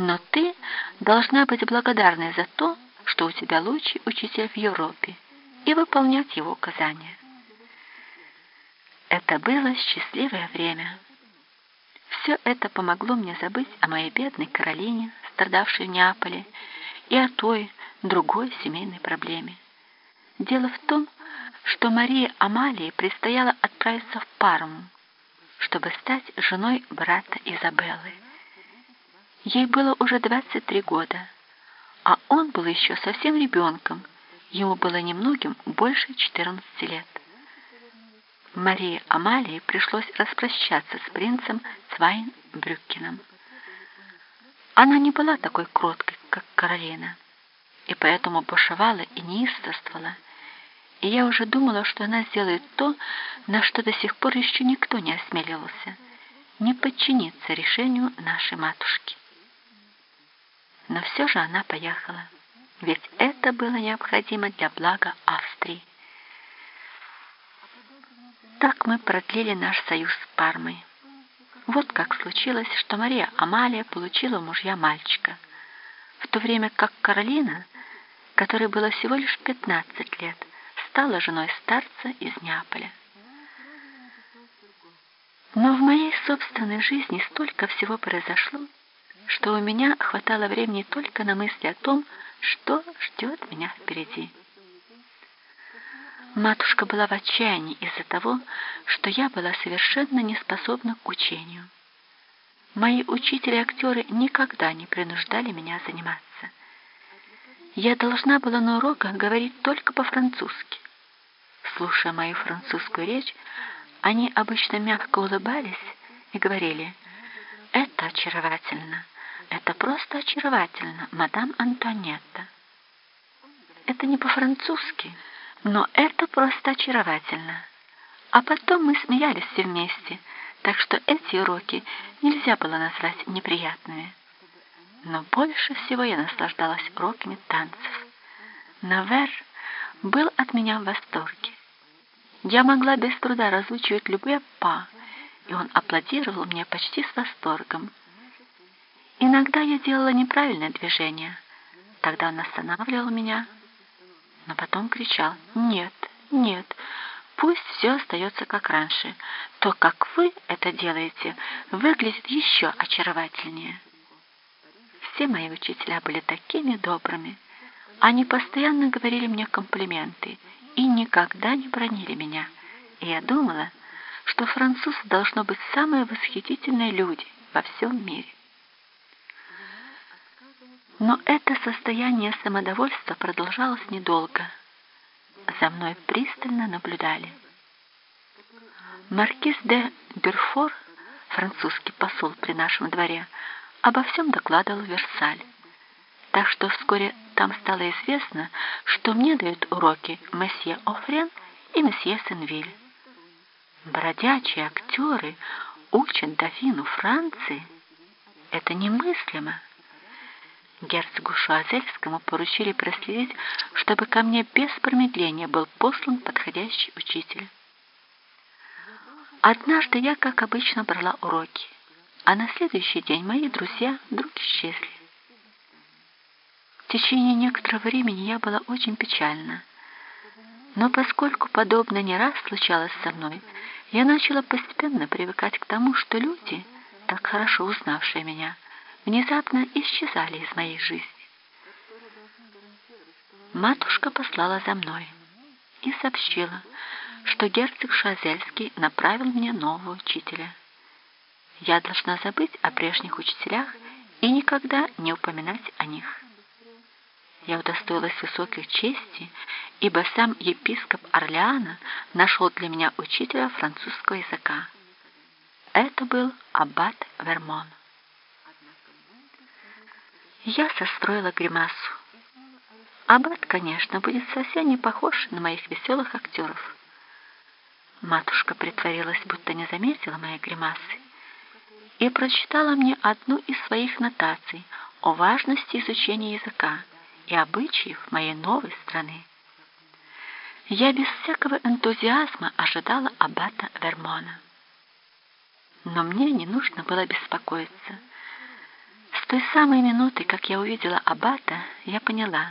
Но ты должна быть благодарной за то, что у тебя лучший учитель в Европе, и выполнять его указания. Это было счастливое время. Все это помогло мне забыть о моей бедной Каролине, страдавшей в Неаполе, и о той, другой семейной проблеме. Дело в том, что Марии Амалии предстояло отправиться в Парму, чтобы стать женой брата Изабеллы. Ей было уже 23 года, а он был еще совсем ребенком, ему было немногим больше 14 лет. Марии Амалии пришлось распрощаться с принцем Цвайнбрюккеном. Она не была такой кроткой, как Каролина, и поэтому бушевала и неистовствовала, и я уже думала, что она сделает то, на что до сих пор еще никто не осмеливался, не подчиниться решению нашей матушки. Но все же она поехала, ведь это было необходимо для блага Австрии. Так мы продлили наш союз с Пармой. Вот как случилось, что Мария Амалия получила мужья мальчика, в то время как Каролина, которой было всего лишь 15 лет, стала женой старца из Неаполя. Но в моей собственной жизни столько всего произошло, что у меня хватало времени только на мысли о том, что ждет меня впереди. Матушка была в отчаянии из-за того, что я была совершенно не способна к учению. Мои учители-актеры никогда не принуждали меня заниматься. Я должна была на уроках говорить только по-французски. Слушая мою французскую речь, они обычно мягко улыбались и говорили «Это очаровательно, это просто очаровательно, мадам Антуанетта». Это не по-французски, но это просто очаровательно. А потом мы смеялись все вместе, так что эти уроки нельзя было назвать неприятными. Но больше всего я наслаждалась уроками танцев. Навер был от меня в восторге. Я могла без труда разучивать любые па, и он аплодировал мне почти с восторгом. Иногда я делала неправильное движение. Тогда он останавливал меня, но потом кричал «Нет, нет, пусть все остается как раньше. То, как вы это делаете, выглядит еще очаровательнее». Все мои учителя были такими добрыми. Они постоянно говорили мне комплименты и никогда не бронили меня. И я думала, что французы должно быть самые восхитительные люди во всем мире. Но это состояние самодовольства продолжалось недолго. За мной пристально наблюдали. Маркиз де Бюрфор, французский посол при нашем дворе, обо всем докладывал в Версаль. Так что вскоре там стало известно, что мне дают уроки месье Офрен и месье Сенвиль. Бродячие актеры учат дофину Франции. Это немыслимо. Герцогу Шуазельскому поручили проследить, чтобы ко мне без промедления был послан подходящий учитель. Однажды я, как обычно, брала уроки, а на следующий день мои друзья вдруг исчезли. В течение некоторого времени я была очень печальна, но поскольку подобное не раз случалось со мной, я начала постепенно привыкать к тому, что люди, так хорошо узнавшие меня, внезапно исчезали из моей жизни. Матушка послала за мной и сообщила, что герцог Шазельский направил мне нового учителя. Я должна забыть о прежних учителях и никогда не упоминать о них. Я удостоилась высокой чести, ибо сам епископ Орлеана нашел для меня учителя французского языка. Это был аббат Вермон. Я состроила гримасу. Аббат, конечно, будет совсем не похож на моих веселых актеров. Матушка притворилась, будто не заметила моей гримасы, и прочитала мне одну из своих нотаций о важности изучения языка и обычаев моей новой страны. Я без всякого энтузиазма ожидала аббата Вермона. Но мне не нужно было беспокоиться той самой минуты, как я увидела Аббата, я поняла,